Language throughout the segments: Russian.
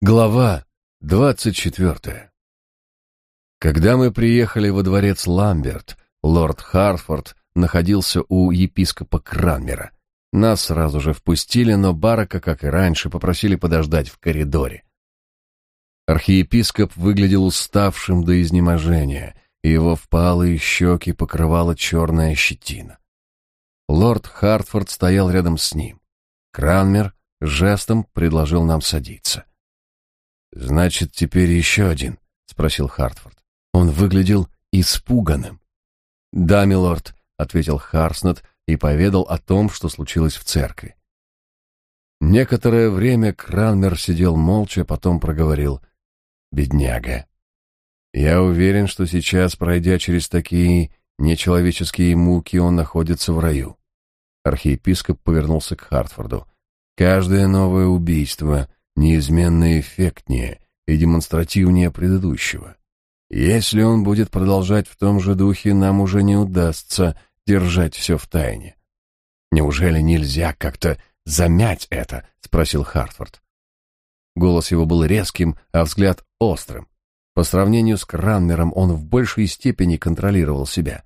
Глава двадцать четвертая. Когда мы приехали во дворец Ламберт, лорд Хартфорд находился у епископа Кранмера. Нас сразу же впустили, но Барака, как и раньше, попросили подождать в коридоре. Архиепископ выглядел уставшим до изнеможения, и его впалые щеки покрывала черная щетина. Лорд Хартфорд стоял рядом с ним. Кранмер жестом предложил нам садиться. «Значит, теперь еще один?» — спросил Хартфорд. Он выглядел испуганным. «Да, милорд», — ответил Харснет и поведал о том, что случилось в церкви. Некоторое время Кранмер сидел молча, потом проговорил. «Бедняга. Я уверен, что сейчас, пройдя через такие нечеловеческие муки, он находится в раю». Архиепископ повернулся к Хартфорду. «Каждое новое убийство неизменно эффектнее и демонстративнее предыдущего. Если он будет продолжать в том же духе, нам уже не удастся держать все в тайне. Неужели нельзя как-то замять это? спросил Хартфорд. Голос его был резким, а взгляд острым. По сравнению с Кранмером он в большей степени контролировал себя.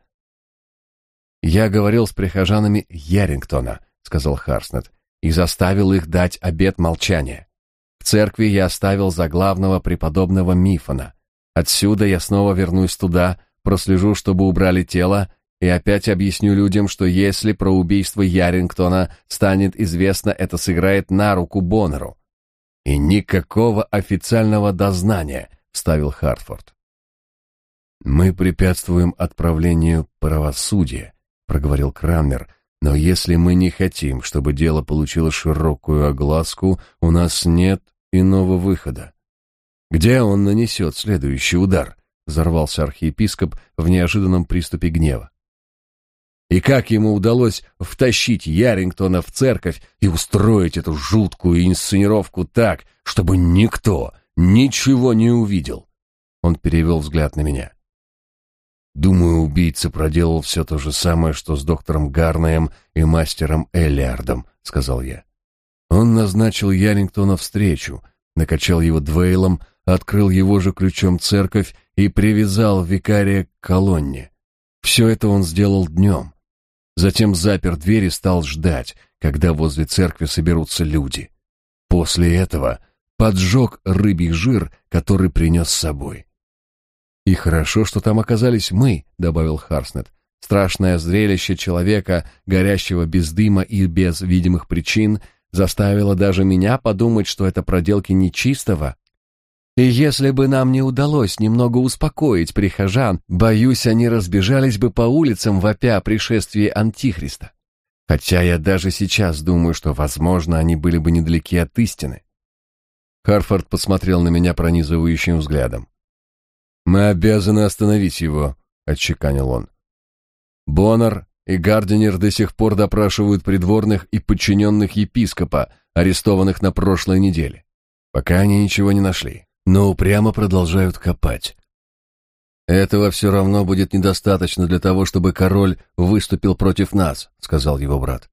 Я говорил с прихожанами Ярингтона, сказал Харснет, и заставил их дать обет молчания. Церкви я оставил за главного преподобного Мифона. Отсюда я снова вернусь туда, прослежу, чтобы убрали тело, и опять объясню людям, что если про убийство Ярингтона станет известно, это сыграет на руку Боннеру. И никакого официального дознания, вставил Хартфорд. Мы препятствуем отправлению правосудия, проговорил Крамер, но если мы не хотим, чтобы дело получило широкую огласку, у нас нет иного выхода. Где он нанесет следующий удар? Взорвался архиепископ в неожиданном приступе гнева. И как ему удалось втащить Ярингтона в церковь и устроить эту жуткую инсценировку так, чтобы никто ничего не увидел? Он перевел взгляд на меня. Думаю, убийца проделал все то же самое, что с доктором Гарнаем и мастером Эллиардом, сказал я. Он назначил Ярингтона встречу, накачал его двейлом, открыл его же ключом церковь и привязал викария к колонне. Все это он сделал днем. Затем запер дверь и стал ждать, когда возле церкви соберутся люди. После этого поджег рыбий жир, который принес с собой. «И хорошо, что там оказались мы», — добавил Харснет. «Страшное зрелище человека, горящего без дыма и без видимых причин, заставило даже меня подумать, что это проделки нечистого. И если бы нам не удалось немного успокоить прихожан, боюсь, они разбежались бы по улицам вопя о пришествии Антихриста. Хотя я даже сейчас думаю, что, возможно, они были бы недалеки от истины. Харфорд посмотрел на меня пронизывающим взглядом. «Мы обязаны остановить его», — отчеканил он. Боннер и Гардинер до сих пор допрашивают придворных и подчиненных епископа, арестованных на прошлой неделе. Пока они ничего не нашли, но упрямо продолжают копать. Этого все равно будет недостаточно для того, чтобы король выступил против нас, сказал его брат.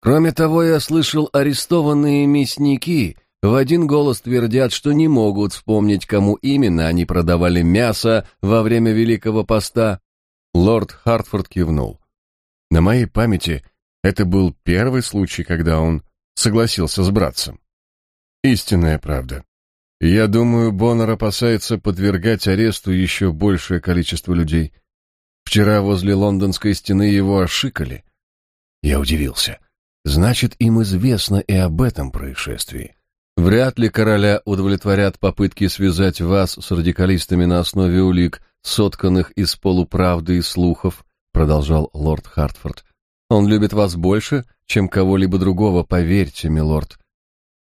Кроме того, я слышал, арестованные мясники в один голос твердят, что не могут вспомнить, кому именно они продавали мясо во время Великого Поста. Лорд Хартфорд кивнул. На моей памяти это был первый случай, когда он согласился с братцем. Истинная правда. Я думаю, Боннер опасается подвергать аресту еще большее количество людей. Вчера возле лондонской стены его ошикали. Я удивился. Значит, им известно и об этом происшествии. Вряд ли короля удовлетворят попытки связать вас с радикалистами на основе улик, сотканных из полуправды и слухов, продолжал лорд Хартфорд. Он любит вас больше, чем кого-либо другого, поверьте, милорд.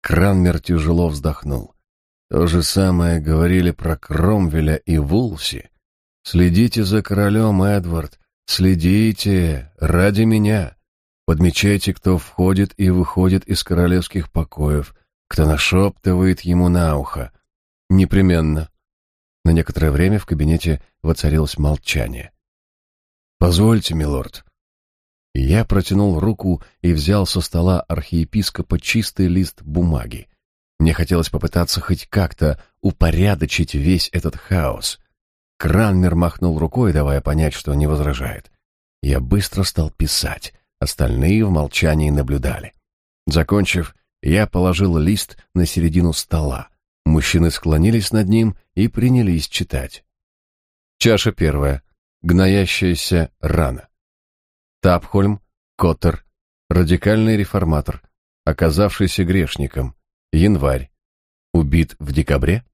Кранмер тяжело вздохнул. То же самое говорили про Кромвеля и Вулси. Следите за королем, Эдвард, следите ради меня. Подмечайте, кто входит и выходит из королевских покоев, кто нашептывает ему на ухо. Непременно. На некоторое время в кабинете воцарилось молчание. Позвольте, милорд. Я протянул руку и взял со стола архиепископа чистый лист бумаги. Мне хотелось попытаться хоть как-то упорядочить весь этот хаос. Кранмер махнул рукой, давая понять, что не возражает. Я быстро стал писать, остальные в молчании наблюдали. Закончив, я положил лист на середину стола. Мужчины склонились над ним и принялись читать. Чаша первая. Гноящаяся рана. Тапхольм, Коттер, радикальный реформатор, оказавшийся грешником. Январь. Убит в декабре.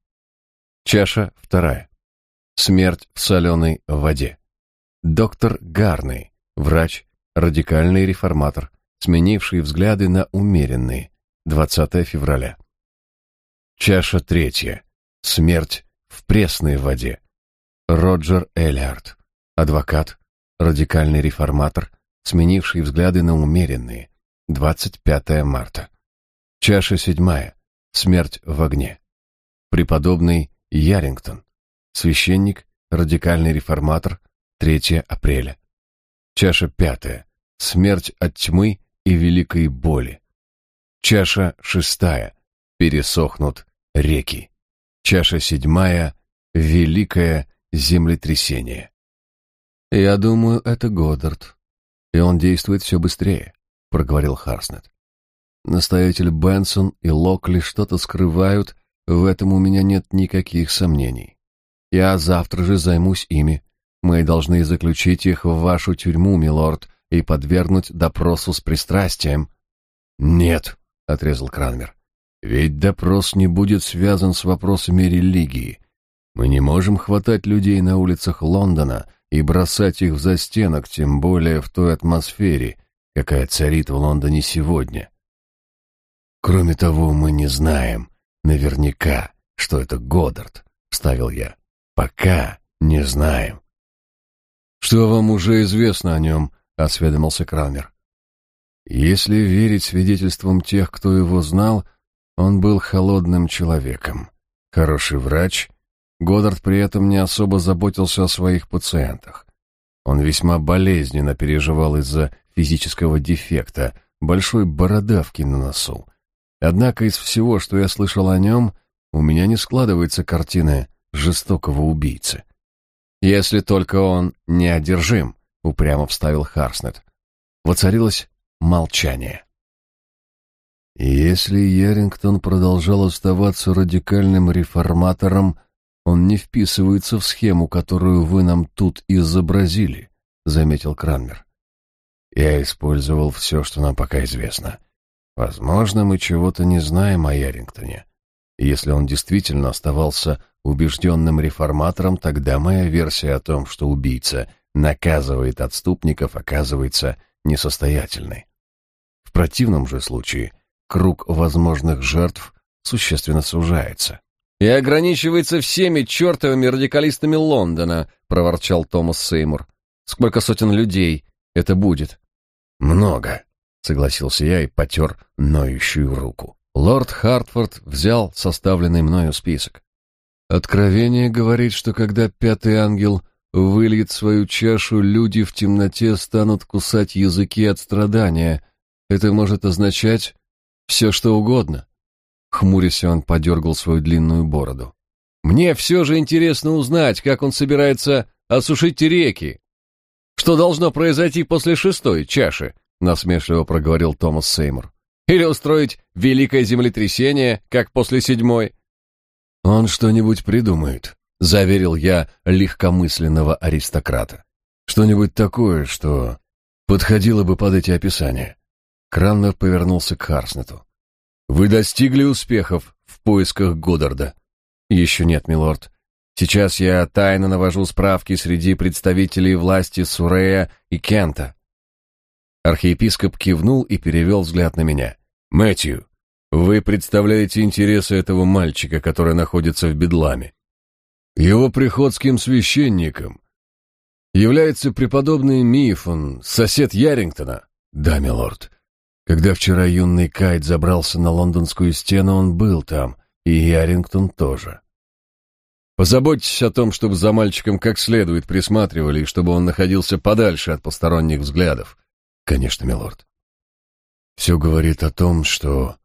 Чаша вторая. Смерть в соленой воде. Доктор Гарный, врач, радикальный реформатор, сменивший взгляды на умеренные. 20 февраля. Чаша третья. Смерть в пресной воде. Роджер Эллиард, адвокат, радикальный реформатор, сменивший взгляды на умеренные. 25 марта. Чаша седьмая. Смерть в огне. Преподобный Ярингтон, священник, радикальный реформатор, 3 апреля. Чаша пятая. Смерть от тьмы и великой боли. Чаша шестая. Пересохнут реки. Чаша седьмая. Великое землетрясение. Я думаю, это Годдард. И он действует все быстрее, проговорил Харснет. Настоятель Бенсон и Локли что-то скрывают, в этом у меня нет никаких сомнений. Я завтра же займусь ими. Мы должны заключить их в вашу тюрьму, милорд, и подвергнуть допросу с пристрастием. Нет, отрезал Кранмер. Ведь допрос не будет связан с вопросами религии. Мы не можем хватать людей на улицах Лондона и бросать их в застенок, тем более в той атмосфере, какая царит в Лондоне сегодня. Кроме того, мы не знаем наверняка, что это Годдард, вставил я. Пока не знаем. Что вам уже известно о нем? осведомился Крамер. Если верить свидетельствам тех, кто его знал, он был холодным человеком, хороший врач. Годдард при этом не особо заботился о своих пациентах. Он весьма болезненно переживал из-за физического дефекта, большой бородавки на носу. Однако из всего, что я слышал о нем, у меня не складывается картина жестокого убийцы. Если только он не одержим, упрямо вставил Харснет. Воцарилось молчание. Если Ярингтон продолжал оставаться радикальным реформатором, он не вписывается в схему, которую вы нам тут изобразили, заметил Кранмер. Я использовал все, что нам пока известно. Возможно, мы чего-то не знаем о Ярингтоне. Если он действительно оставался убежденным реформатором, тогда моя версия о том, что убийца наказывает отступников, оказывается несостоятельной. В противном же случае круг возможных жертв существенно сужается. «И ограничивается всеми чертовыми радикалистами Лондона», — проворчал Томас Сеймур. «Сколько сотен людей это будет?» «Много», — согласился я и потер ноющую руку. Лорд Хартфорд взял составленный мною список. Откровение говорит, что когда пятый ангел выльет свою чашу, люди в темноте станут кусать языки от страдания. Это может означать все, что угодно. Хмурясь, он подергал свою длинную бороду. «Мне все же интересно узнать, как он собирается осушить реки. Что должно произойти после шестой чаши?» насмешливо проговорил Томас Сеймур. Или устроить великое землетрясение, как после седьмой. Он что-нибудь придумает, заверил я легкомысленного аристократа. Что-нибудь такое, что подходило бы под эти описания. Краннер повернулся к Харснету. Вы достигли успехов в поисках Годдарда? Еще нет, милорд. Сейчас я тайно навожу справки среди представителей власти Сурея и Кента. Архиепископ кивнул и перевел взгляд на меня. «Мэтью, вы представляете интересы этого мальчика, который находится в Бедламе. Его приходским священником является преподобный Мифон, сосед Ярингтона. Да, милорд. Когда вчера юный Кайт забрался на лондонскую стену, он был там, и Ярингтон тоже. Позаботьтесь о том, чтобы за мальчиком как следует присматривали, и чтобы он находился подальше от посторонних взглядов. Конечно, милорд. Все говорит о том, что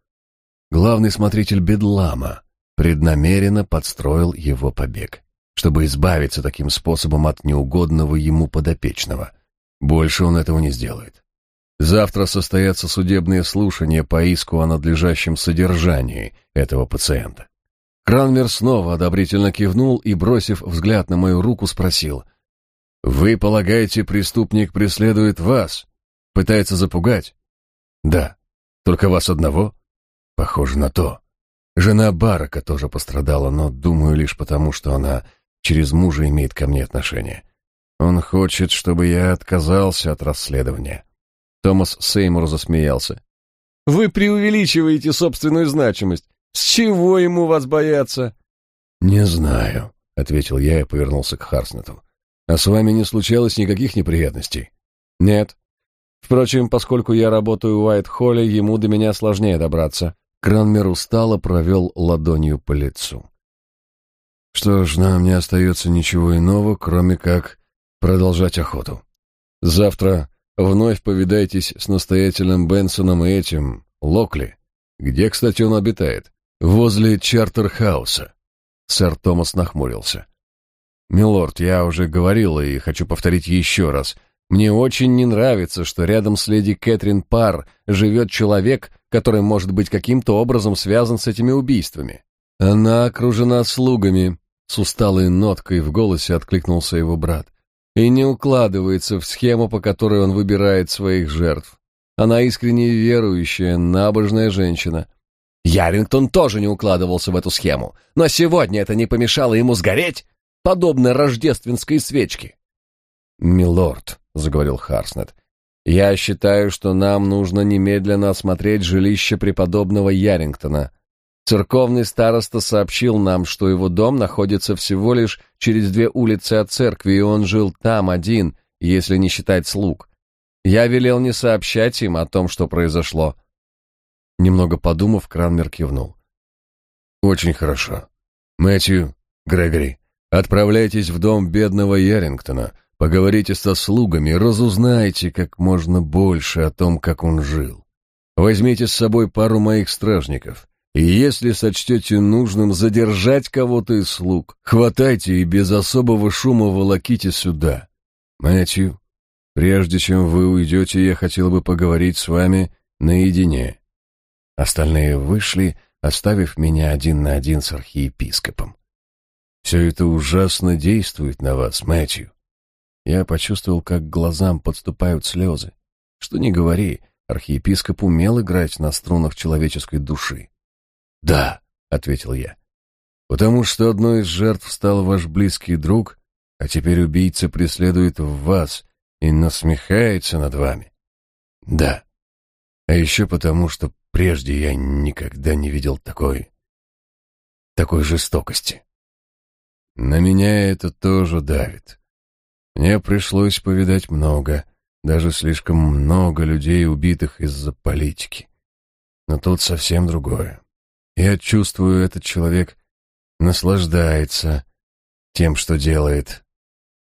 главный смотритель Бедлама преднамеренно подстроил его побег, чтобы избавиться таким способом от неугодного ему подопечного. Больше он этого не сделает. Завтра состоятся судебные слушания по иску о надлежащем содержании этого пациента. Кранмер снова одобрительно кивнул и, бросив взгляд на мою руку, спросил. «Вы полагаете, преступник преследует вас? Пытается запугать?» «Да. Только вас одного?» «Похоже на то. Жена Барака тоже пострадала, но, думаю, лишь потому, что она через мужа имеет ко мне отношение. Он хочет, чтобы я отказался от расследования». Томас Сеймур засмеялся. «Вы преувеличиваете собственную значимость. С чего ему вас бояться? Не знаю, ответил я и повернулся к Харснету. А с вами не случалось никаких неприятностей? Нет. Впрочем, поскольку я работаю в Уайт-Холле, ему до меня сложнее добраться. Кранмер устало провел ладонью по лицу. Что ж, нам не остается ничего иного, кроме как продолжать охоту. Завтра вновь повидайтесь с настоятелем Бенсоном и этим, Локли. Где, кстати, он обитает? возле Чартерхауса. Сэр Томас нахмурился. Милорд, я уже говорил и хочу повторить еще раз. Мне очень не нравится, что рядом с леди Кэтрин Пар живет человек, который может быть каким-то образом связан с этими убийствами. Она окружена слугами, с усталой ноткой в голосе откликнулся его брат, и не укладывается в схему, по которой он выбирает своих жертв. Она искренне верующая, набожная женщина. Ярингтон тоже не укладывался в эту схему, но сегодня это не помешало ему сгореть, подобно рождественской свечке. «Милорд», — заговорил Харснет, — «я считаю, что нам нужно немедленно осмотреть жилище преподобного Ярингтона. Церковный староста сообщил нам, что его дом находится всего лишь через две улицы от церкви, и он жил там один, если не считать слуг. Я велел не сообщать им о том, что произошло». Немного подумав, Кранмер кивнул. «Очень хорошо. Мэтью, Грегори, отправляйтесь в дом бедного Ярингтона, поговорите со слугами, разузнайте как можно больше о том, как он жил. Возьмите с собой пару моих стражников, и если сочтете нужным задержать кого-то из слуг, хватайте и без особого шума волоките сюда. Мэтью, прежде чем вы уйдете, я хотел бы поговорить с вами наедине». Остальные вышли, оставив меня один на один с архиепископом. Все это ужасно действует на вас, Мэтью. Я почувствовал, как глазам подступают слезы. Что ни говори, архиепископ умел играть на струнах человеческой души. «Да», — ответил я, — «потому что одной из жертв стал ваш близкий друг, а теперь убийца преследует вас и насмехается над вами». «Да, а еще потому, что Прежде я никогда не видел такой... такой жестокости. На меня это тоже давит. Мне пришлось повидать много, даже слишком много людей, убитых из-за политики. Но тут совсем другое. Я чувствую, этот человек наслаждается тем, что делает.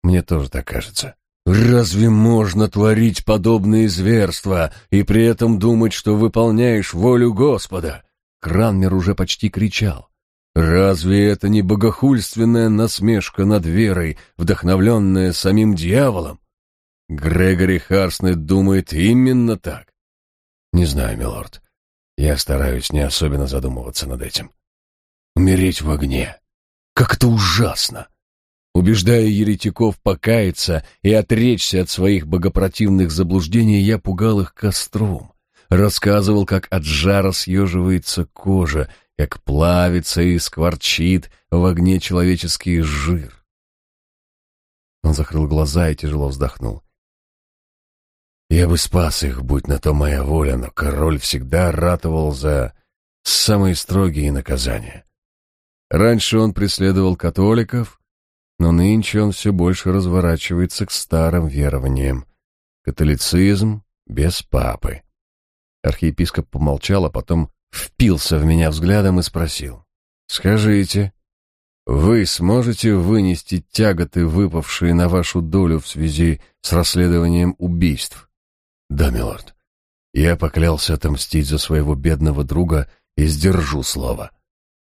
Мне тоже так кажется. Разве можно творить подобные зверства и при этом думать, что выполняешь волю Господа? Кранмер уже почти кричал. Разве это не богохульственная насмешка над верой, вдохновленная самим дьяволом? Грегори Харснет думает именно так. Не знаю, милорд. Я стараюсь не особенно задумываться над этим. Умереть в огне. Как это ужасно! Убеждая еретиков покаяться и отречься от своих богопротивных заблуждений, я пугал их костром, рассказывал, как от жара съеживается кожа, как плавится и скворчит в огне человеческий жир. Он закрыл глаза и тяжело вздохнул. Я бы спас их, будь на то моя воля, но король всегда ратовал за самые строгие наказания. Раньше он преследовал католиков, но нынче он все больше разворачивается к старым верованиям. Католицизм без папы. Архиепископ помолчал, а потом впился в меня взглядом и спросил. «Скажите, вы сможете вынести тяготы, выпавшие на вашу долю в связи с расследованием убийств?» «Да, милорд. Я поклялся отомстить за своего бедного друга и сдержу слово.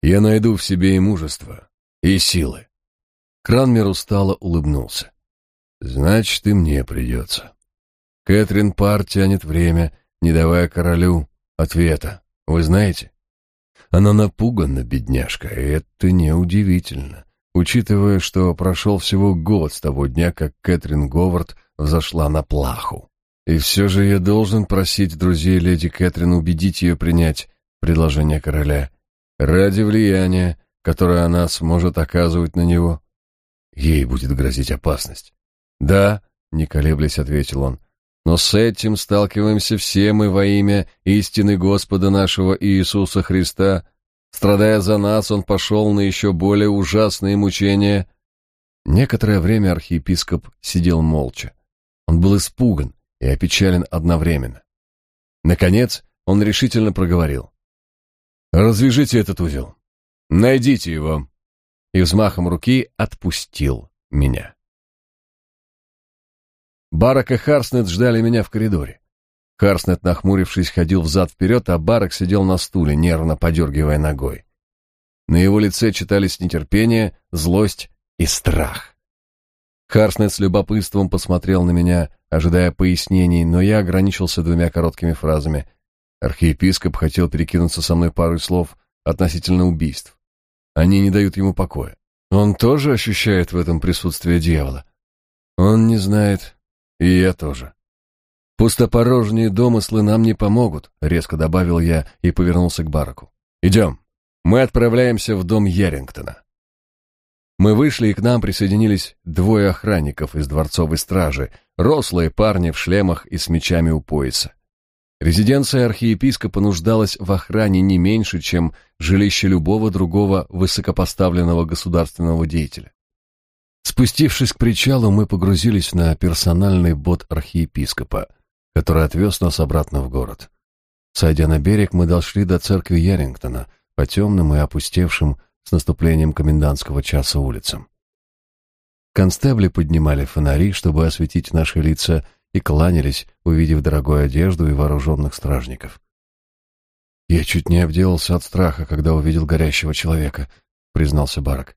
Я найду в себе и мужество, и силы. Кранмер устало улыбнулся. Значит, и мне придется. Кэтрин Пар тянет время, не давая королю ответа. Вы знаете? Она напугана, бедняжка, и это неудивительно, учитывая, что прошел всего год с того дня, как Кэтрин Говард взошла на плаху. И все же я должен просить друзей леди Кэтрин убедить ее принять предложение короля ради влияния, которое она сможет оказывать на него. Ей будет грозить опасность. Да, не колеблясь, ответил он. Но с этим сталкиваемся все мы во имя истины Господа нашего Иисуса Христа. Страдая за нас, он пошел на еще более ужасные мучения. Некоторое время архиепископ сидел молча. Он был испуган и опечален одновременно. Наконец, он решительно проговорил. «Развяжите этот узел. Найдите его». И взмахом руки отпустил меня. Барак и Харснет ждали меня в коридоре. Харснет, нахмурившись, ходил взад-вперед, а Барак сидел на стуле, нервно подергивая ногой. На его лице читались нетерпение, злость и страх. Харснет с любопытством посмотрел на меня, ожидая пояснений, но я ограничился двумя короткими фразами. Архиепископ хотел перекинуться со мной парой слов относительно убийств. Они не дают ему покоя. Он тоже ощущает в этом присутствие дьявола. Он не знает, и я тоже. Пустопорожние домыслы нам не помогут, резко добавил я и повернулся к Бараку. Идем. Мы отправляемся в дом Ярингтона. Мы вышли, и к нам присоединились двое охранников из дворцовой стражи, рослые парни в шлемах и с мечами у пояса. Резиденция архиепископа нуждалась в охране не меньше, чем жилище любого другого высокопоставленного государственного деятеля. Спустившись к причалу, мы погрузились на персональный бот архиепископа, который отвез нас обратно в город. Сойдя на берег, мы дошли до церкви Ярингтона по темным и опустевшим с наступлением комендантского часа улицам. Констебли поднимали фонари, чтобы осветить наши лица, и кланялись, увидев дорогую одежду и вооруженных стражников. «Я чуть не обделался от страха, когда увидел горящего человека», — признался Барак.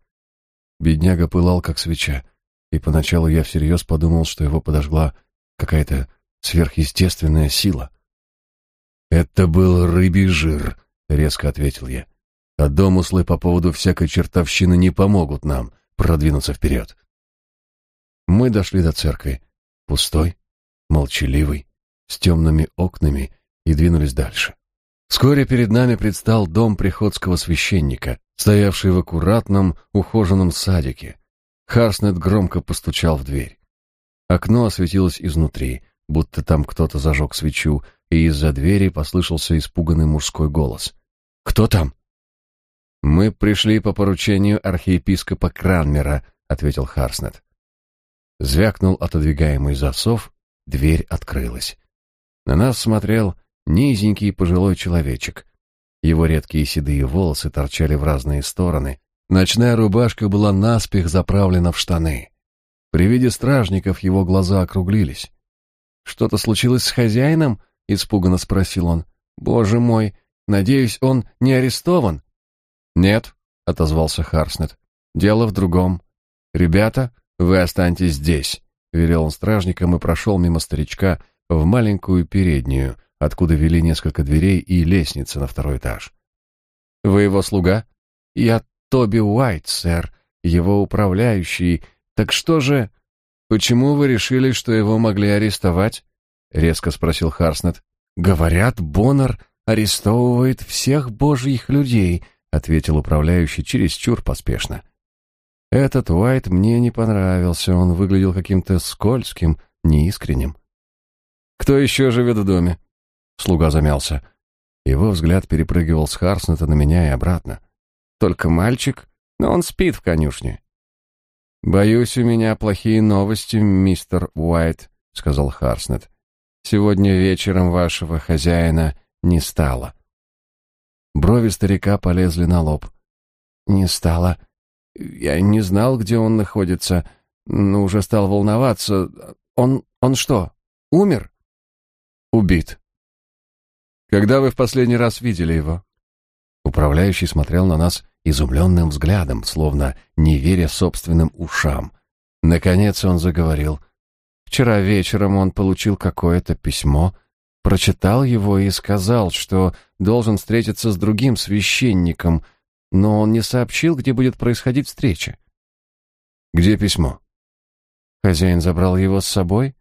Бедняга пылал, как свеча, и поначалу я всерьез подумал, что его подожгла какая-то сверхъестественная сила. «Это был рыбий жир», — резко ответил я. «А домыслы по поводу всякой чертовщины не помогут нам продвинуться вперед». Мы дошли до церкви, пустой, молчаливый, с темными окнами, и двинулись дальше. Вскоре перед нами предстал дом приходского священника, стоявший в аккуратном, ухоженном садике. Харснет громко постучал в дверь. Окно осветилось изнутри, будто там кто-то зажег свечу, и из-за двери послышался испуганный мужской голос. «Кто там?» «Мы пришли по поручению архиепископа Кранмера», — ответил Харснет. Звякнул отодвигаемый засов, дверь открылась. На нас смотрел низенький пожилой человечек. Его редкие седые волосы торчали в разные стороны. Ночная рубашка была наспех заправлена в штаны. При виде стражников его глаза округлились. «Что-то случилось с хозяином?» — испуганно спросил он. «Боже мой, надеюсь, он не арестован?» «Нет», — отозвался Харснет. «Дело в другом. Ребята, вы останьтесь здесь», — велел он стражникам и прошел мимо старичка в маленькую переднюю, откуда вели несколько дверей и лестница на второй этаж. «Вы его слуга?» «Я Тоби Уайт, сэр, его управляющий. Так что же...» «Почему вы решили, что его могли арестовать?» — резко спросил Харснет. «Говорят, Боннер арестовывает всех божьих людей», — ответил управляющий чересчур поспешно. «Этот Уайт мне не понравился, он выглядел каким-то скользким, неискренним». «Кто еще живет в доме?» Слуга замялся. Его взгляд перепрыгивал с Харснета на меня и обратно. Только мальчик, но он спит в конюшне. «Боюсь, у меня плохие новости, мистер Уайт», — сказал Харснет. «Сегодня вечером вашего хозяина не стало». Брови старика полезли на лоб. «Не стало. Я не знал, где он находится, но уже стал волноваться. Он... он что, умер?» «Убит», когда вы в последний раз видели его? Управляющий смотрел на нас изумленным взглядом, словно не веря собственным ушам. Наконец он заговорил. Вчера вечером он получил какое-то письмо, прочитал его и сказал, что должен встретиться с другим священником, но он не сообщил, где будет происходить встреча. «Где письмо?» Хозяин забрал его с собой?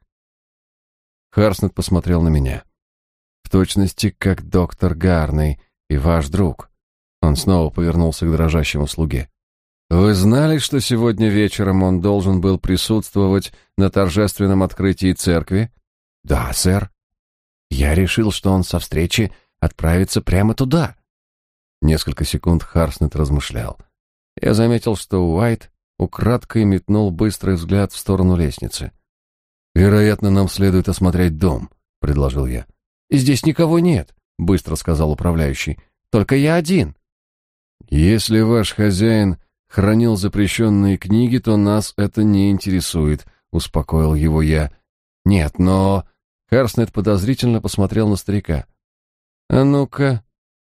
Харснет посмотрел на меня. В точности, как доктор Гарный и ваш друг. Он снова повернулся к дрожащему слуге. Вы знали, что сегодня вечером он должен был присутствовать на торжественном открытии церкви? Да, сэр. Я решил, что он со встречи отправится прямо туда. Несколько секунд Харснет размышлял. Я заметил, что Уайт украдкой метнул быстрый взгляд в сторону лестницы. «Вероятно, нам следует осмотреть дом», — предложил я. «Здесь никого нет», — быстро сказал управляющий. «Только я один». «Если ваш хозяин хранил запрещенные книги, то нас это не интересует», — успокоил его я. «Нет, но...» Харснет подозрительно посмотрел на старика. «А ну-ка,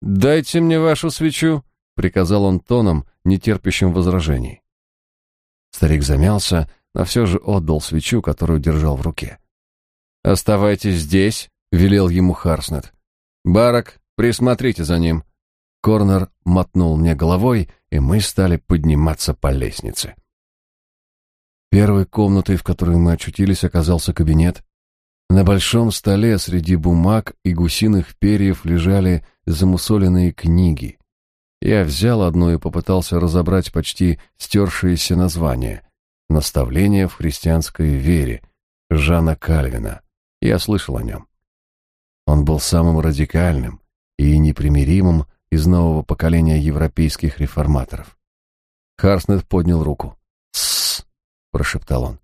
дайте мне вашу свечу», — приказал он тоном, нетерпящим возражений. Старик замялся, но все же отдал свечу, которую держал в руке. «Оставайтесь здесь», — велел ему Харснет. «Барак, присмотрите за ним». Корнер мотнул мне головой, и мы стали подниматься по лестнице. Первой комнатой, в которой мы очутились, оказался кабинет. На большом столе среди бумаг и гусиных перьев лежали замусоленные книги. Я взял одну и попытался разобрать почти стершееся название «Наставление в христианской вере» Жана Кальвина. Я слышал о нем. Он был самым радикальным и непримиримым из нового поколения европейских реформаторов. Харснет поднял руку. «Тссс!» — прошептал он.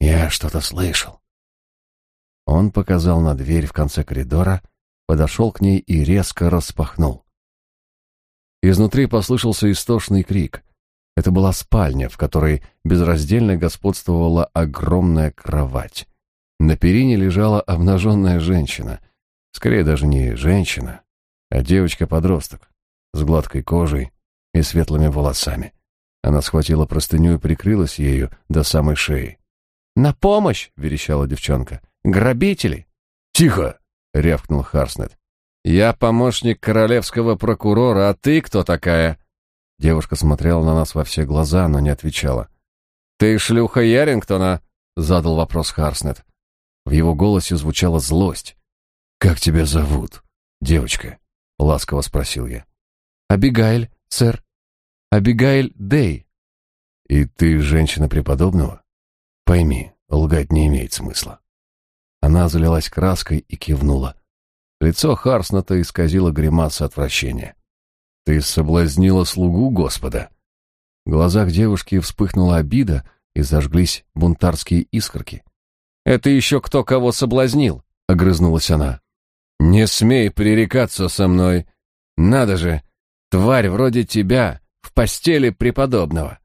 «Я что-то слышал». Он показал на дверь в конце коридора, подошел к ней и резко распахнул. Изнутри послышался истошный крик. Это была спальня, в которой безраздельно господствовала огромная кровать. На перине лежала обнаженная женщина. Скорее даже не женщина, а девочка-подросток с гладкой кожей и светлыми волосами. Она схватила простыню и прикрылась ею до самой шеи. «На помощь!» — верещала девчонка. «Грабители!» «Тихо!» — рявкнул Харснет. «Я помощник королевского прокурора, а ты кто такая?» Девушка смотрела на нас во все глаза, но не отвечала. «Ты шлюха Ярингтона?» — задал вопрос Харснет. В его голосе звучала злость. «Как тебя зовут, девочка?» — ласково спросил я. «Абигайль, сэр. Абигайль Дэй». «И ты женщина преподобного? Пойми, лгать не имеет смысла». Она залилась краской и кивнула. Лицо Харснета исказило гримаса отвращения. «Ты соблазнила слугу Господа?» В глазах девушки вспыхнула обида и зажглись бунтарские искорки. «Это еще кто кого соблазнил?» — огрызнулась она. «Не смей пререкаться со мной. Надо же, тварь вроде тебя в постели преподобного.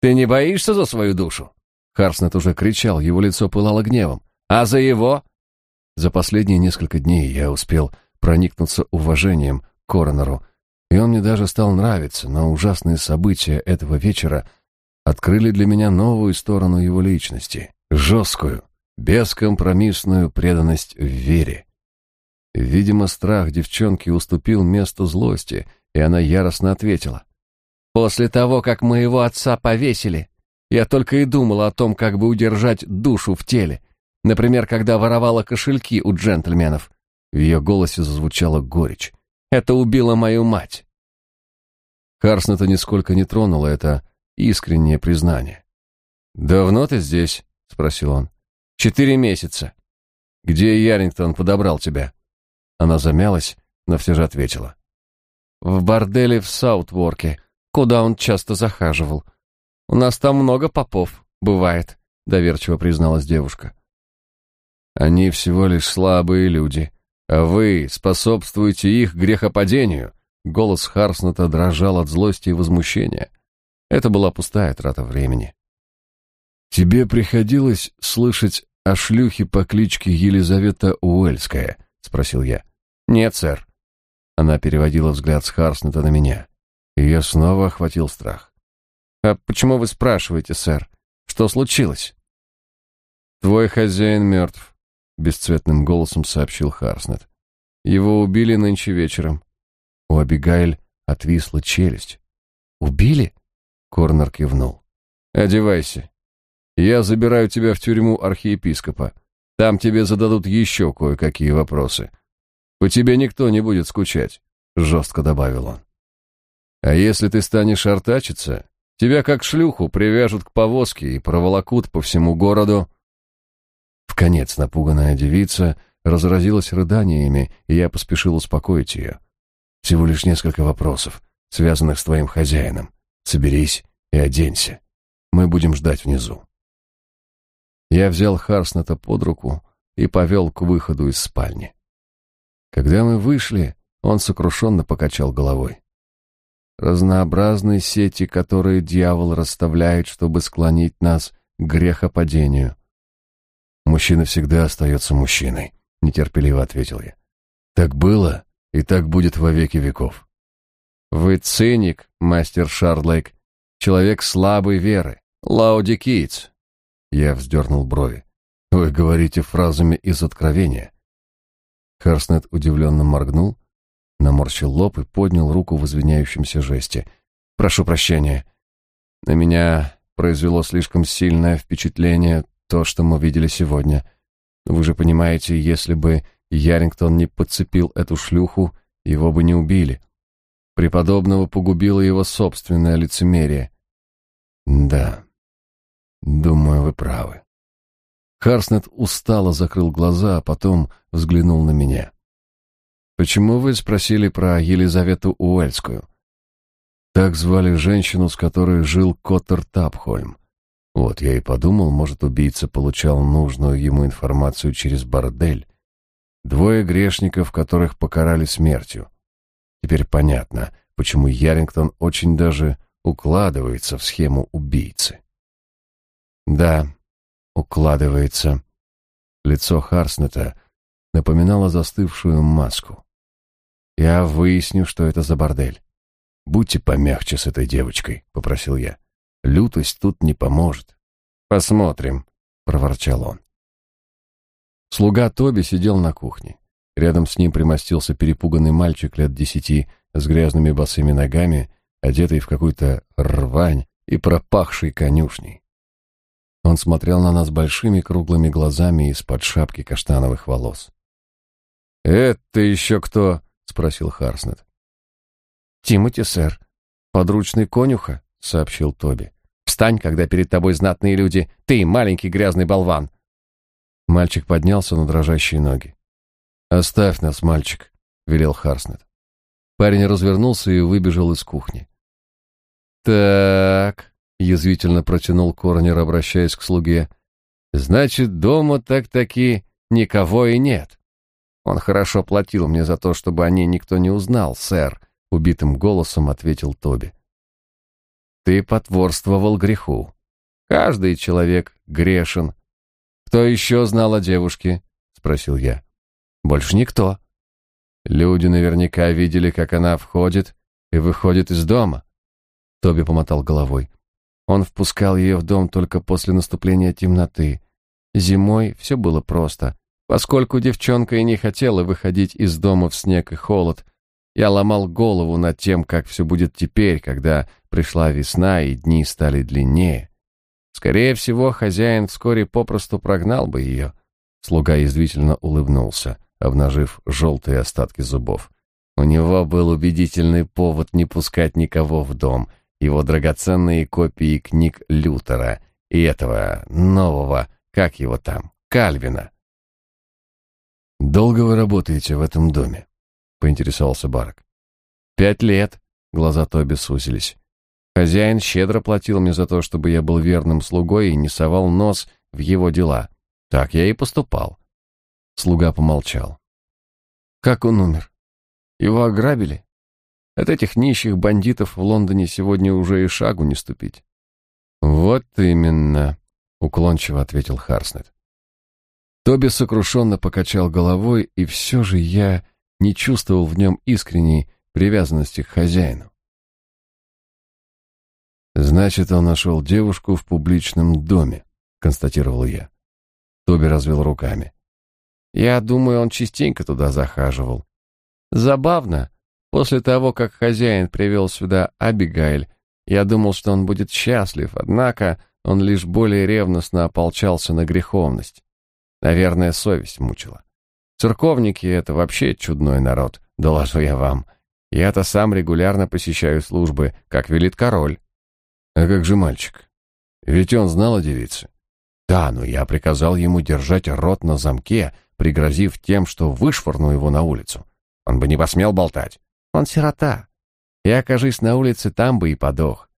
Ты не боишься за свою душу?» Харснет уже кричал, его лицо пылало гневом. «А за его?» За последние несколько дней я успел проникнуться уважением к коронеру, и он мне даже стал нравиться, но ужасные события этого вечера открыли для меня новую сторону его личности, жесткую, бескомпромиссную преданность в вере. Видимо, страх девчонки уступил место злости, и она яростно ответила. «После того, как моего отца повесили, я только и думала о том, как бы удержать душу в теле. Например, когда воровала кошельки у джентльменов». В ее голосе зазвучала горечь. «Это убило мою мать». Харснета нисколько не тронуло это искреннее признание. «Давно ты здесь?» — спросил он. «Четыре месяца. Где Ярингтон подобрал тебя?» Она замялась, но все же ответила. «В борделе в Саутворке, куда он часто захаживал. У нас там много попов, бывает», — доверчиво призналась девушка. «Они всего лишь слабые люди, а вы способствуете их грехопадению», Голос Харснета дрожал от злости и возмущения. Это была пустая трата времени. «Тебе приходилось слышать о шлюхе по кличке Елизавета Уэльская?» — спросил я. «Нет, сэр». Она переводила взгляд с Харснета на меня. Ее снова охватил страх. «А почему вы спрашиваете, сэр? Что случилось?» «Твой хозяин мертв», — бесцветным голосом сообщил Харснет. «Его убили нынче вечером». У Абигайль отвисла челюсть. «Убили?» — Корнер кивнул. «Одевайся. Я забираю тебя в тюрьму архиепископа. Там тебе зададут еще кое-какие вопросы. По тебе никто не будет скучать», — жестко добавил он. «А если ты станешь артачиться, тебя как шлюху привяжут к повозке и проволокут по всему городу». В конец напуганная девица разразилась рыданиями, и я поспешил успокоить ее. «Всего лишь несколько вопросов, связанных с твоим хозяином. Соберись и оденься. Мы будем ждать внизу». Я взял Харснета под руку и повел к выходу из спальни. Когда мы вышли, он сокрушенно покачал головой. Разнообразные сети, которые дьявол расставляет, чтобы склонить нас к грехопадению. Мужчина всегда остается мужчиной, нетерпеливо ответил я. Так было и так будет во веки веков. Вы циник, мастер Шардлейк, человек слабой веры. Лауди Китс, я вздернул брови. «Вы говорите фразами из Откровения». Харснет удивленно моргнул, наморщил лоб и поднял руку в извиняющемся жесте. «Прошу прощения. На меня произвело слишком сильное впечатление то, что мы видели сегодня. Вы же понимаете, если бы Ярингтон не подцепил эту шлюху, его бы не убили. Преподобного погубило его собственное лицемерие». «Да», Думаю, вы правы. Харснет устало закрыл глаза, а потом взглянул на меня. Почему вы спросили про Елизавету Уэльскую? Так звали женщину, с которой жил Коттер Тапхольм. Вот я и подумал, может, убийца получал нужную ему информацию через бордель. Двое грешников, которых покарали смертью. Теперь понятно, почему Ярингтон очень даже укладывается в схему убийцы. Да, укладывается. Лицо Харснета напоминало застывшую маску. Я выясню, что это за бордель. Будьте помягче с этой девочкой, попросил я. Лютость тут не поможет. Посмотрим, проворчал он. Слуга Тоби сидел на кухне. Рядом с ним примостился перепуганный мальчик лет десяти с грязными босыми ногами, одетый в какую-то рвань и пропахший конюшней. Он смотрел на нас большими круглыми глазами из-под шапки каштановых волос. «Это еще кто?» — спросил Харснет. «Тимоти, сэр. Подручный конюха», — сообщил Тоби. «Встань, когда перед тобой знатные люди. Ты, маленький грязный болван!» Мальчик поднялся на дрожащие ноги. «Оставь нас, мальчик», — велел Харснет. Парень развернулся и выбежал из кухни. «Так», язвительно протянул Корнер, обращаясь к слуге. Значит, дома так-таки никого и нет. Он хорошо платил мне за то, чтобы о ней никто не узнал, сэр, убитым голосом ответил Тоби. Ты потворствовал греху. Каждый человек грешен. Кто еще знал о девушке? спросил я. Больше никто. Люди наверняка видели, как она входит и выходит из дома. Тоби помотал головой. Он впускал ее в дом только после наступления темноты. Зимой все было просто. Поскольку девчонка и не хотела выходить из дома в снег и холод, я ломал голову над тем, как все будет теперь, когда пришла весна и дни стали длиннее. Скорее всего, хозяин вскоре попросту прогнал бы ее. Слуга язвительно улыбнулся, обнажив желтые остатки зубов. У него был убедительный повод не пускать никого в дом — его драгоценные копии книг Лютера и этого нового, как его там, Кальвина. «Долго вы работаете в этом доме?» — поинтересовался Барк. «Пять лет», — глаза Тоби сузились. «Хозяин щедро платил мне за то, чтобы я был верным слугой и не совал нос в его дела. Так я и поступал». Слуга помолчал. «Как он умер? Его ограбили?» От этих нищих бандитов в Лондоне сегодня уже и шагу не ступить. Вот именно, уклончиво ответил Харснет. Тоби сокрушенно покачал головой, и все же я не чувствовал в нем искренней привязанности к хозяину. «Значит, он нашел девушку в публичном доме», — констатировал я. Тоби развел руками. «Я думаю, он частенько туда захаживал. Забавно, после того, как хозяин привел сюда Абигайль, я думал, что он будет счастлив, однако он лишь более ревностно ополчался на греховность. Наверное, совесть мучила. Церковники — это вообще чудной народ, доложу я вам. Я-то сам регулярно посещаю службы, как велит король. А как же мальчик? Ведь он знал о девице. Да, но я приказал ему держать рот на замке, пригрозив тем, что вышвырну его на улицу. Он бы не посмел болтать. Он сирота. И окажись на улице, там бы и подох.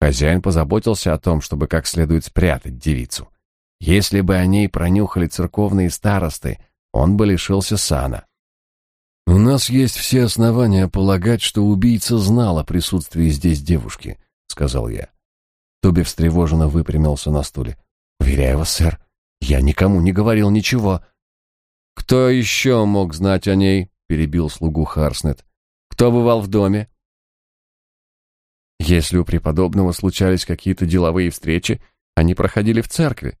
Хозяин позаботился о том, чтобы как следует спрятать девицу. Если бы о ней пронюхали церковные старосты, он бы лишился сана. «У нас есть все основания полагать, что убийца знал о присутствии здесь девушки», — сказал я. Тоби встревоженно выпрямился на стуле. «Уверяю вас, сэр, я никому не говорил ничего». «Кто еще мог знать о ней?» — перебил слугу Харснет. «Кто бывал в доме?» Если у преподобного случались какие-то деловые встречи, они проходили в церкви.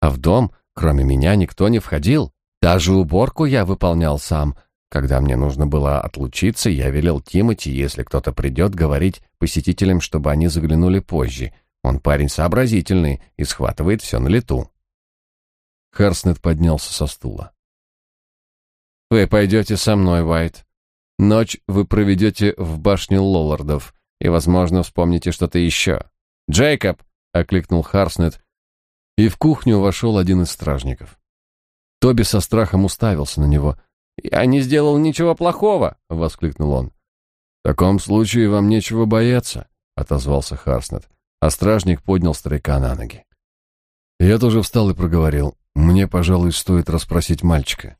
А в дом, кроме меня, никто не входил. Даже уборку я выполнял сам. Когда мне нужно было отлучиться, я велел Тимати, если кто-то придет, говорить посетителям, чтобы они заглянули позже. Он парень сообразительный и схватывает все на лету. Харснет поднялся со стула. «Вы пойдете со мной, Уайт. Ночь вы проведете в башне Лоллардов и, возможно, вспомните что-то еще. «Джейкоб!» — окликнул Харснет, и в кухню вошел один из стражников. Тоби со страхом уставился на него. «Я не сделал ничего плохого!» — воскликнул он. «В таком случае вам нечего бояться», — отозвался Харснет, а стражник поднял старика на ноги. Я тоже встал и проговорил. «Мне, пожалуй, стоит расспросить мальчика».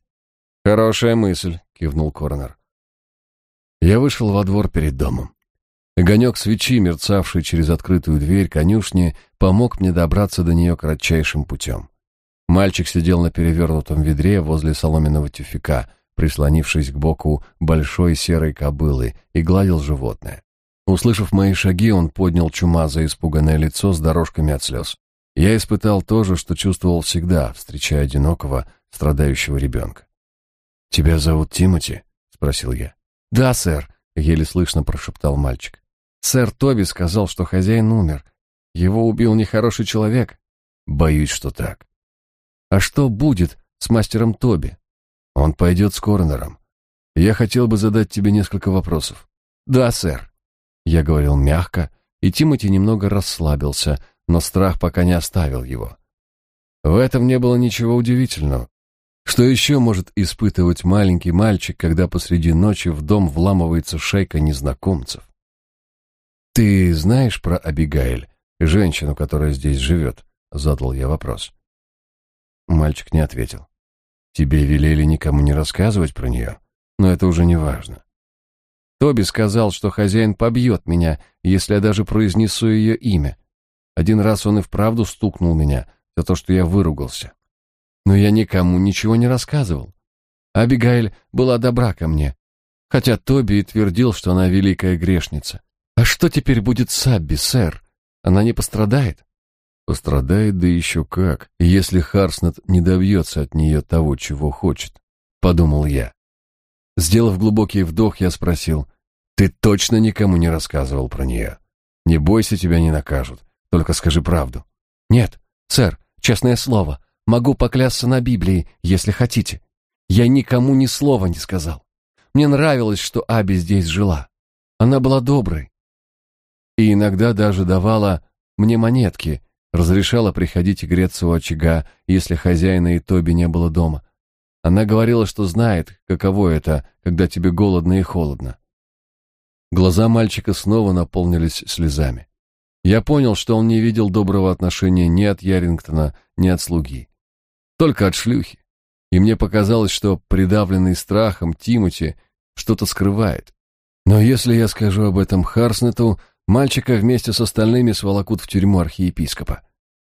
«Хорошая мысль», — кивнул коронер. Я вышел во двор перед домом. Огонек свечи, мерцавший через открытую дверь конюшни, помог мне добраться до нее кратчайшим путем. Мальчик сидел на перевернутом ведре возле соломенного тюфяка, прислонившись к боку большой серой кобылы, и гладил животное. Услышав мои шаги, он поднял чумазое испуганное лицо с дорожками от слез. Я испытал то же, что чувствовал всегда, встречая одинокого, страдающего ребенка. «Тебя зовут Тимоти?» — спросил я. «Да, сэр», — еле слышно прошептал мальчик. Сэр Тоби сказал, что хозяин умер. Его убил нехороший человек. Боюсь, что так. А что будет с мастером Тоби? Он пойдет с коронером. Я хотел бы задать тебе несколько вопросов. Да, сэр. Я говорил мягко, и Тимоти немного расслабился, но страх пока не оставил его. В этом не было ничего удивительного. Что еще может испытывать маленький мальчик, когда посреди ночи в дом вламывается шайка незнакомцев? «Ты знаешь про Абигайль, женщину, которая здесь живет?» — задал я вопрос. Мальчик не ответил. «Тебе велели никому не рассказывать про нее, но это уже не важно. Тоби сказал, что хозяин побьет меня, если я даже произнесу ее имя. Один раз он и вправду стукнул меня за то, что я выругался. Но я никому ничего не рассказывал. Абигайль была добра ко мне, хотя Тоби и твердил, что она великая грешница. А что теперь будет с Абби, сэр? Она не пострадает? Пострадает, да еще как, если Харснет не добьется от нее того, чего хочет, подумал я. Сделав глубокий вдох, я спросил, ты точно никому не рассказывал про нее? Не бойся, тебя не накажут, только скажи правду. Нет, сэр, честное слово, могу поклясться на Библии, если хотите. Я никому ни слова не сказал. Мне нравилось, что Аби здесь жила. Она была доброй, и иногда даже давала мне монетки, разрешала приходить и греться у очага, если хозяина и Тоби не было дома. Она говорила, что знает, каково это, когда тебе голодно и холодно. Глаза мальчика снова наполнились слезами. Я понял, что он не видел доброго отношения ни от Ярингтона, ни от слуги. Только от шлюхи. И мне показалось, что придавленный страхом Тимати что-то скрывает. Но если я скажу об этом Харснету, Мальчика вместе с остальными сволокут в тюрьму архиепископа.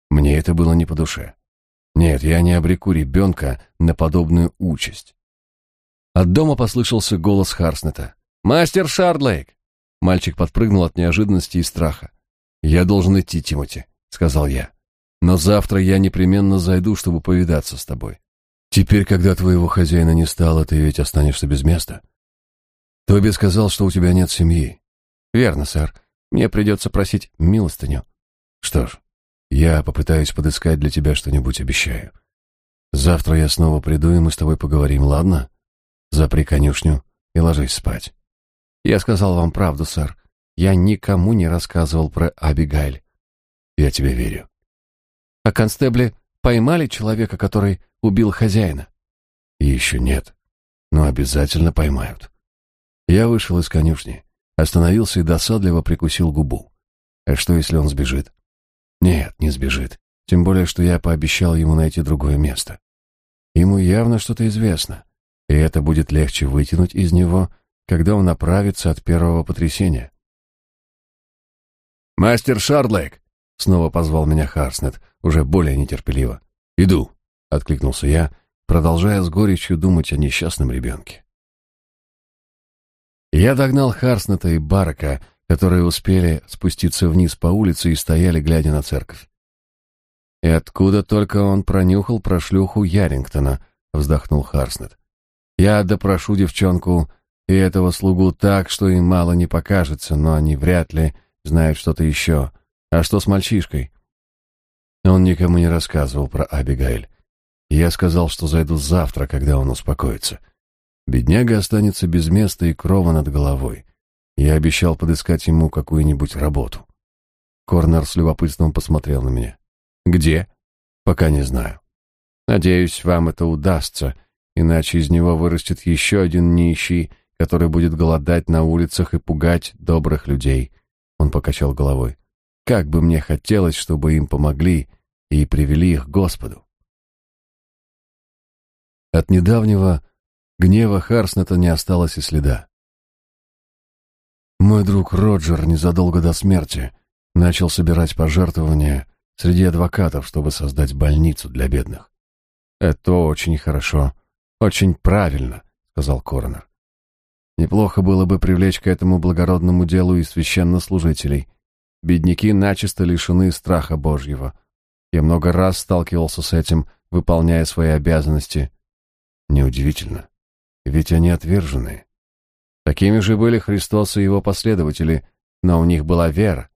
Мне это было не по душе. Нет, я не обреку ребенка на подобную участь. От дома послышался голос Харснета. «Мастер Шардлейк!» Мальчик подпрыгнул от неожиданности и страха. «Я должен идти, Тимоти», — сказал я. «Но завтра я непременно зайду, чтобы повидаться с тобой. Теперь, когда твоего хозяина не стало, ты ведь останешься без места. Тоби сказал, что у тебя нет семьи». «Верно, сэр. Мне придется просить милостыню». «Что ж, я попытаюсь подыскать для тебя что-нибудь, обещаю. Завтра я снова приду, и мы с тобой поговорим, ладно? Запри конюшню и ложись спать». «Я сказал вам правду, сэр. Я никому не рассказывал про Абигайль». «Я тебе верю». «А констебли поймали человека, который убил хозяина?» «Еще нет, но обязательно поймают». Я вышел из конюшни, остановился и досадливо прикусил губу. А что, если он сбежит? Нет, не сбежит. Тем более, что я пообещал ему найти другое место. Ему явно что-то известно, и это будет легче вытянуть из него, когда он оправится от первого потрясения. «Мастер Шардлейк!» — снова позвал меня Харснет, уже более нетерпеливо. «Иду!» — откликнулся я, продолжая с горечью думать о несчастном ребенке. Я догнал Харснета и Барака, которые успели спуститься вниз по улице и стояли, глядя на церковь. «И откуда только он пронюхал про шлюху Ярингтона?» — вздохнул Харснет. «Я допрошу девчонку и этого слугу так, что им мало не покажется, но они вряд ли знают что-то еще. А что с мальчишкой?» Он никому не рассказывал про Абигайль. Я сказал, что зайду завтра, когда он успокоится. Бедняга останется без места и крова над головой. Я обещал подыскать ему какую-нибудь работу. Корнер с любопытством посмотрел на меня. «Где?» «Пока не знаю. Надеюсь, вам это удастся, иначе из него вырастет еще один нищий, который будет голодать на улицах и пугать добрых людей». Он покачал головой. «Как бы мне хотелось, чтобы им помогли и привели их к Господу». От недавнего Гнева Харснета не осталось и следа. Мой друг Роджер незадолго до смерти начал собирать пожертвования среди адвокатов, чтобы создать больницу для бедных. «Это очень хорошо, очень правильно», — сказал Коронер. «Неплохо было бы привлечь к этому благородному делу и священнослужителей. Бедняки начисто лишены страха Божьего. Я много раз сталкивался с этим, выполняя свои обязанности. Неудивительно. Ведь они отвержены. Такими же были Христос и его последователи, но у них была вера.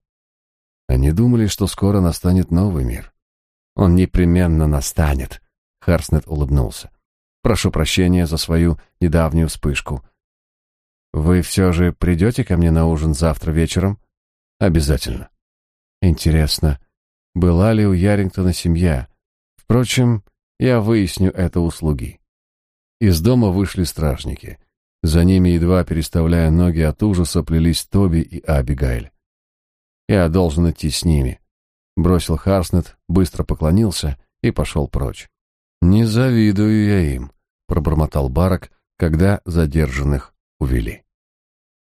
Они думали, что скоро настанет новый мир. Он непременно настанет, Харснет улыбнулся. Прошу прощения за свою недавнюю вспышку. Вы все же придете ко мне на ужин завтра вечером? Обязательно. Интересно, была ли у Ярингтона семья? Впрочем, я выясню это услуги. Из дома вышли стражники. За ними, едва переставляя ноги от ужаса, плелись Тоби и Абигайль. «Я должен идти с ними», — бросил Харснет, быстро поклонился и пошел прочь. «Не завидую я им», — пробормотал Барак, когда задержанных увели.